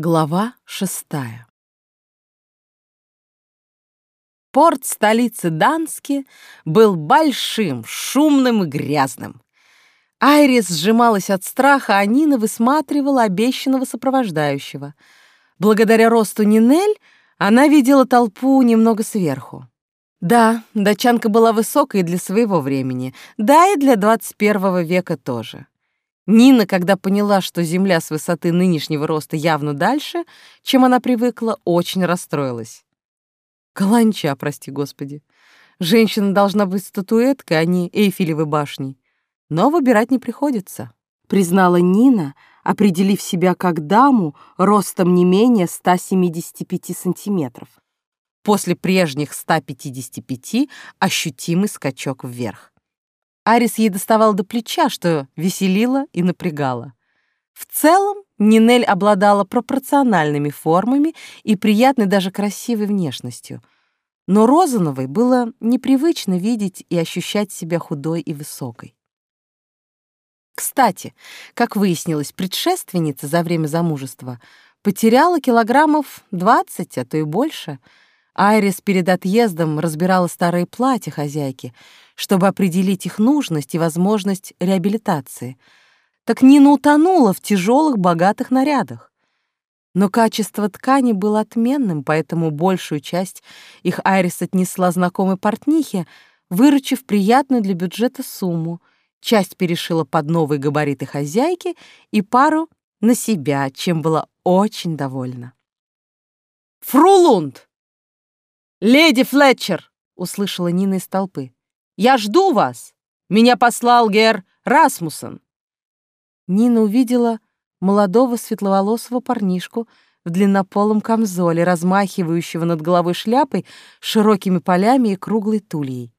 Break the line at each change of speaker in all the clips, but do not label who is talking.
Глава шестая Порт столицы Дански был большим, шумным и грязным. Айрис сжималась от страха, а Нина высматривала обещанного сопровождающего. Благодаря росту Нинель она видела толпу немного сверху. Да, датчанка была высокой для своего времени, да и для 21 века тоже. Нина, когда поняла, что Земля с высоты нынешнего роста явно дальше, чем она привыкла, очень расстроилась. Каланча, прости господи. Женщина должна быть статуэткой, а не Эйфелевой башней. Но выбирать не приходится, признала Нина, определив себя как даму ростом не менее 175 сантиметров. После прежних 155 ощутимый скачок вверх. Арис ей доставал до плеча, что веселило и напрягало. В целом, Нинель обладала пропорциональными формами и приятной даже красивой внешностью. Но Розановой было непривычно видеть и ощущать себя худой и высокой. Кстати, как выяснилось, предшественница за время замужества потеряла килограммов 20, а то и больше. Айрис перед отъездом разбирала старые платья хозяйки, чтобы определить их нужность и возможность реабилитации — так Нина утонула в тяжелых, богатых нарядах. Но качество ткани было отменным, поэтому большую часть их Айрис отнесла знакомой портнихе, выручив приятную для бюджета сумму. Часть перешила под новые габариты хозяйки и пару на себя, чем была очень довольна. «Фрулунд! Леди Флетчер!» — услышала Нина из толпы. «Я жду вас! Меня послал Гер Расмуссен!» Нина увидела молодого светловолосого парнишку в длиннополом камзоле, размахивающего над головой шляпой широкими полями и круглой тульей.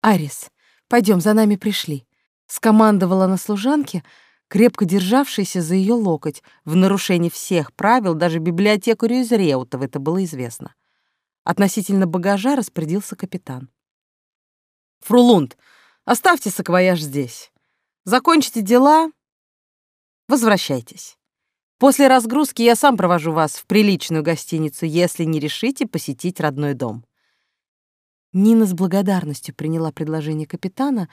«Арис, пойдем, за нами пришли», — скомандовала на служанке, крепко державшейся за ее локоть. В нарушении всех правил даже библиотекарю из Реутова это было известно. Относительно багажа распорядился капитан. «Фрулунд, оставьте саквояж здесь. Закончите дела, Возвращайтесь. После разгрузки я сам провожу вас в приличную гостиницу, если не решите посетить родной дом». Нина с благодарностью приняла предложение капитана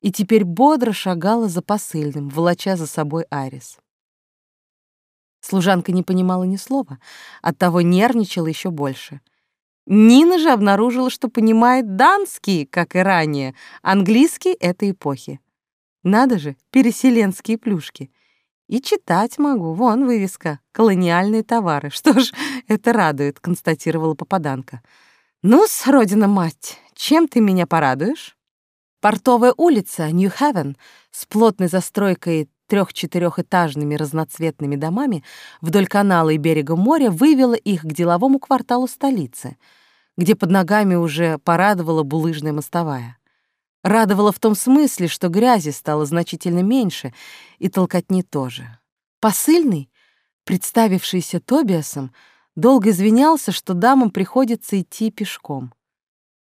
и теперь бодро шагала за посыльным, волоча за собой Арис. Служанка не понимала ни слова, оттого нервничала еще больше. Нина же обнаружила, что понимает данский, как и ранее, английский этой эпохи. Надо же, переселенские плюшки — и читать могу. Вон вывеска «Колониальные товары». Что ж, это радует, констатировала попаданка. Ну-с, родина-мать, чем ты меня порадуешь? Портовая улица, Нью-Хевен, с плотной застройкой трех-четырехэтажными разноцветными домами вдоль канала и берега моря вывела их к деловому кварталу столицы, где под ногами уже порадовала булыжная мостовая. Радовало в том смысле, что грязи стало значительно меньше, и толкотни тоже. Посыльный, представившийся Тобиасом, долго извинялся, что дамам приходится идти пешком.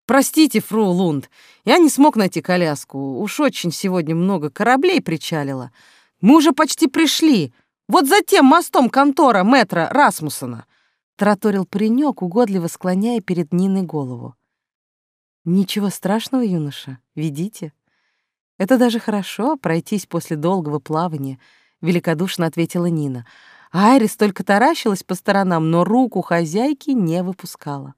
«Простите, фру Лунд, я не смог найти коляску. Уж очень сегодня много кораблей причалило. Мы уже почти пришли. Вот за тем мостом контора мэтра Расмусона», — тараторил паренек, угодливо склоняя перед Ниной голову. Ничего страшного, юноша, ведите. Это даже хорошо, пройтись после долгого плавания, великодушно ответила Нина. Айрис только таращилась по сторонам, но руку хозяйки не выпускала.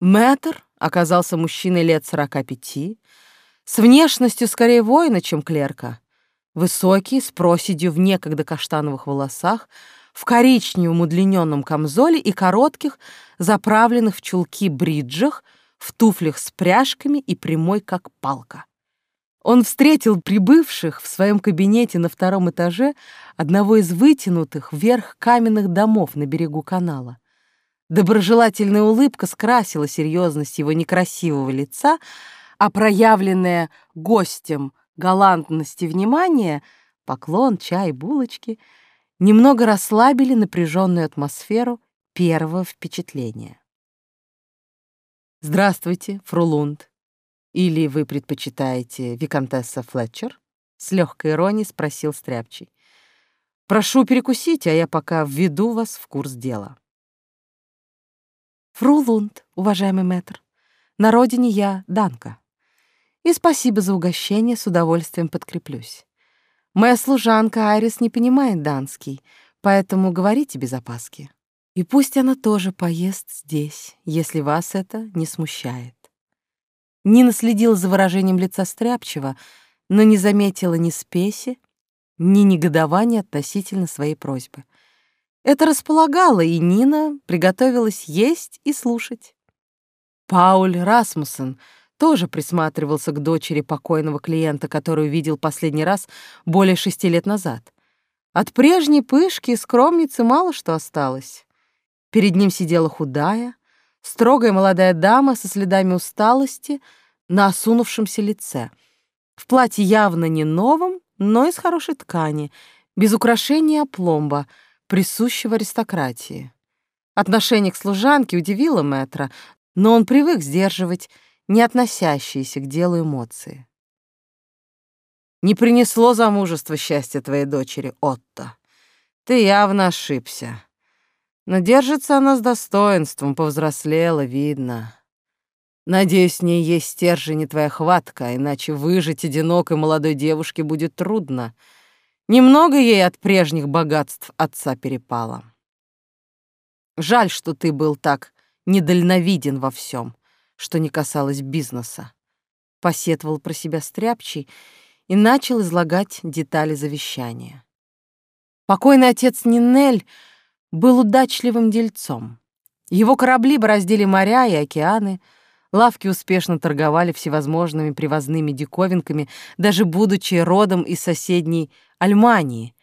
Мэтр оказался мужчиной лет сорока пяти, с внешностью скорее воина, чем клерка. Высокий, с проседью в некогда каштановых волосах, в коричневом удлиненном камзоле и коротких, заправленных в чулки бриджах — в туфлях с пряжками и прямой, как палка. Он встретил прибывших в своем кабинете на втором этаже одного из вытянутых вверх каменных домов на берегу канала. Доброжелательная улыбка скрасила серьезность его некрасивого лица, а проявленная гостем галантность и внимание, поклон, чай, булочки, немного расслабили напряженную атмосферу первого впечатления. «Здравствуйте, Фрулунд. Или вы предпочитаете Викантесса Флетчер?» С легкой иронией спросил Стряпчий. Прошу перекусить, а я пока введу вас в курс дела. Фру Лунд, уважаемый мэтр. На родине я Данка. И спасибо за угощение, с удовольствием подкреплюсь. Моя служанка Айрис не понимает данский, поэтому говорите без опаски. И пусть она тоже поест здесь, если вас это не смущает. Нина следила за выражением лица Стряпчева, но не заметила ни спеси, ни негодования относительно своей просьбы. Это располагало, и Нина приготовилась есть и слушать. Пауль Расмуссен тоже присматривался к дочери покойного клиента, которую видел последний раз более шести лет назад. От прежней пышки и скромницы мало что осталось. Перед ним сидела худая, строгая молодая дама со следами усталости на осунувшемся лице, в платье явно не новом, но из хорошей ткани, без украшения опломба, присущего аристократии. Отношение к служанке удивило мэтра, но он привык сдерживать не относящиеся к делу эмоции. «Не принесло замужество счастья твоей дочери, Отто. Ты явно ошибся. Но держится она с достоинством, повзрослела, видно. Надеюсь, с ней есть стержень и твоя хватка, иначе выжить одинокой молодой девушке будет трудно. Немного ей от прежних богатств отца перепало. Жаль, что ты был так недальновиден во всем, что не касалось бизнеса. Посетовал про себя стряпчий и начал излагать детали завещания. Покойный отец Нинель был удачливым дельцом. Его корабли бороздили моря и океаны, лавки успешно торговали всевозможными привозными диковинками, даже будучи родом из соседней Альмании,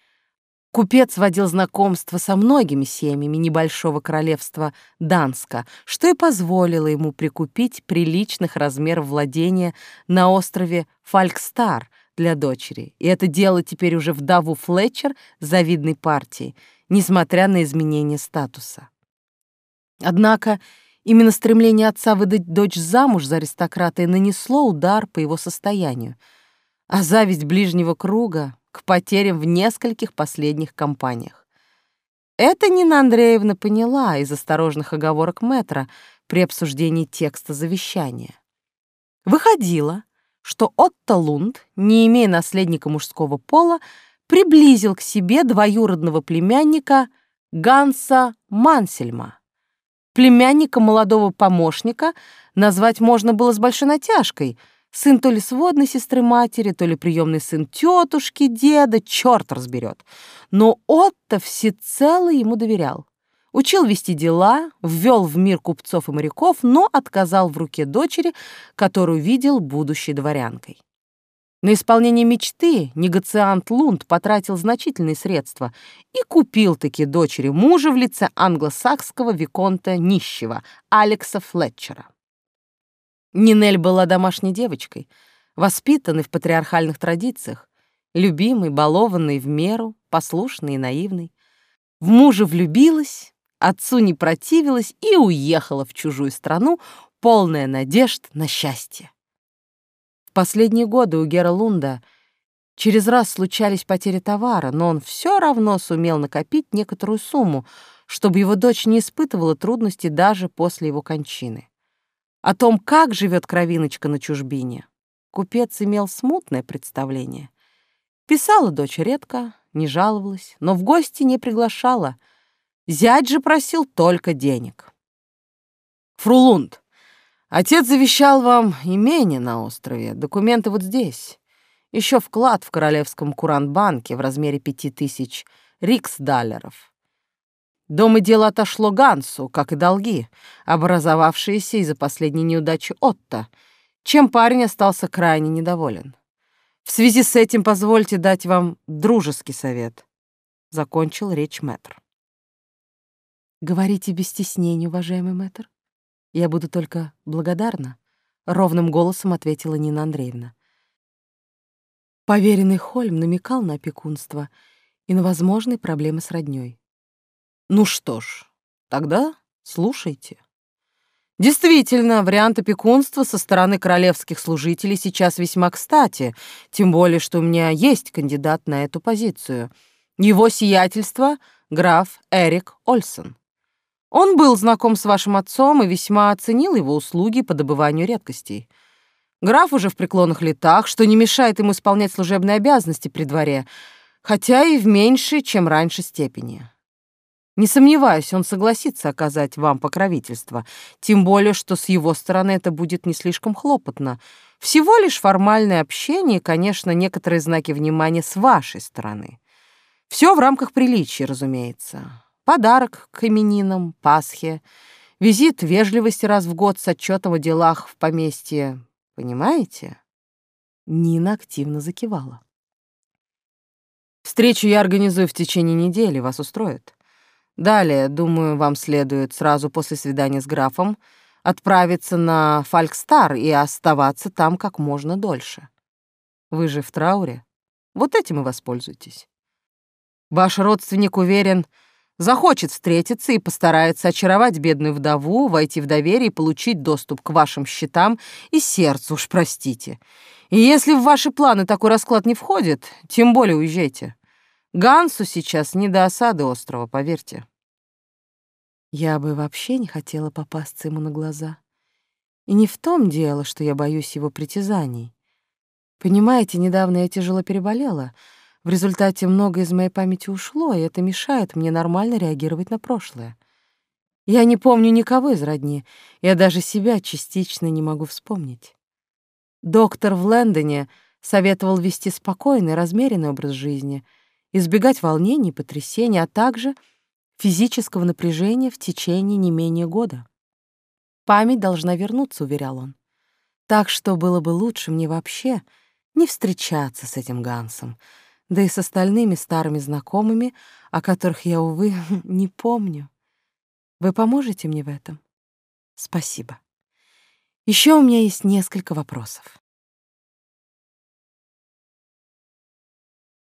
Купец водил знакомство со многими семьями небольшого королевства Данска, что и позволило ему прикупить приличных размеров владения на острове Фалькстар для дочери. И это дело теперь уже вдову Флетчер завидной партии, несмотря на изменение статуса. Однако именно стремление отца выдать дочь замуж за аристократа и нанесло удар по его состоянию, а зависть ближнего круга к потерям в нескольких последних кампаниях. Это Нина Андреевна поняла из осторожных оговорок Метра при обсуждении текста завещания. Выходило, что Отто Лунд, не имея наследника мужского пола, приблизил к себе двоюродного племянника Ганса Мансельма. Племянника молодого помощника назвать можно было с большой натяжкой — Сын то ли сводной сестры матери, то ли приемный сын тетушки, деда, черт разберет. Но Отто всецело ему доверял. Учил вести дела, ввел в мир купцов и моряков, но отказал в руке дочери, которую видел будущей дворянкой. На исполнение мечты негациант Лунд потратил значительные средства и купил-таки дочери мужа в лице англосакского виконта нищего Алекса Флетчера. Нинель была домашней девочкой, воспитанной в патриархальных традициях, любимой, балованной в меру, послушной и наивной. В мужа влюбилась, отцу не противилась и уехала в чужую страну, полная надежд на счастье. В последние годы у Гера Лунда через раз случались потери товара, но он все равно сумел накопить некоторую сумму, чтобы его дочь не испытывала трудностей даже после его кончины. О том, как живет кровиночка на чужбине, купец имел смутное представление. Писала дочь редко, не жаловалась, но в гости не приглашала. Зять же просил только денег. «Фрулунд, отец завещал вам имение на острове, документы вот здесь. Еще вклад в Королевском Курантбанке в размере пяти тысяч риксдаллеров. Дом и дело отошло Гансу, как и долги, образовавшиеся из-за последней неудачи Отто, чем парень остался крайне недоволен. В связи с этим позвольте дать вам дружеский совет. Закончил речь мэтр. Говорите без стеснения, уважаемый мэтр. Я буду только благодарна, ровным голосом ответила Нина Андреевна. Поверенный Хольм намекал на опекунство и на возможные проблемы с роднёй. Ну что ж, тогда слушайте. Действительно, вариант опекунства со стороны королевских служителей сейчас весьма кстати, тем более, что у меня есть кандидат на эту позицию. Его сиятельство — граф Эрик Ольсен. Он был знаком с вашим отцом и весьма оценил его услуги по добыванию редкостей. Граф уже в преклонных летах, что не мешает ему исполнять служебные обязанности при дворе, хотя и в меньшей, чем раньше степени. Не сомневаюсь, он согласится оказать вам покровительство, тем более, что с его стороны это будет не слишком хлопотно. Всего лишь формальное общение и, конечно, некоторые знаки внимания с вашей стороны. Все в рамках приличия, разумеется. Подарок к именинам, Пасхе, визит вежливости раз в год с отчетом о делах в поместье. Понимаете? Нина активно закивала. Встречу я организую в течение недели, вас устроит. Далее, думаю, вам следует сразу после свидания с графом отправиться на Фалькстар и оставаться там как можно дольше. Вы же в трауре. Вот этим и воспользуйтесь. Ваш родственник уверен, захочет встретиться и постарается очаровать бедную вдову, войти в доверие и получить доступ к вашим счетам и сердцу, уж простите. И если в ваши планы такой расклад не входит, тем более уезжайте. Гансу сейчас не до осады острова, поверьте. Я бы вообще не хотела попасться ему на глаза. И не в том дело, что я боюсь его притязаний. Понимаете, недавно я тяжело переболела. В результате многое из моей памяти ушло, и это мешает мне нормально реагировать на прошлое. Я не помню никого из родни, я даже себя частично не могу вспомнить. Доктор в Лэндоне советовал вести спокойный, размеренный образ жизни — избегать волнений, потрясений, а также физического напряжения в течение не менее года. Память должна вернуться, уверял он. Так что было бы лучше мне вообще не встречаться с этим Гансом, да и с остальными старыми знакомыми, о которых я, увы, не помню. Вы поможете мне в этом? Спасибо. Еще у меня есть несколько вопросов.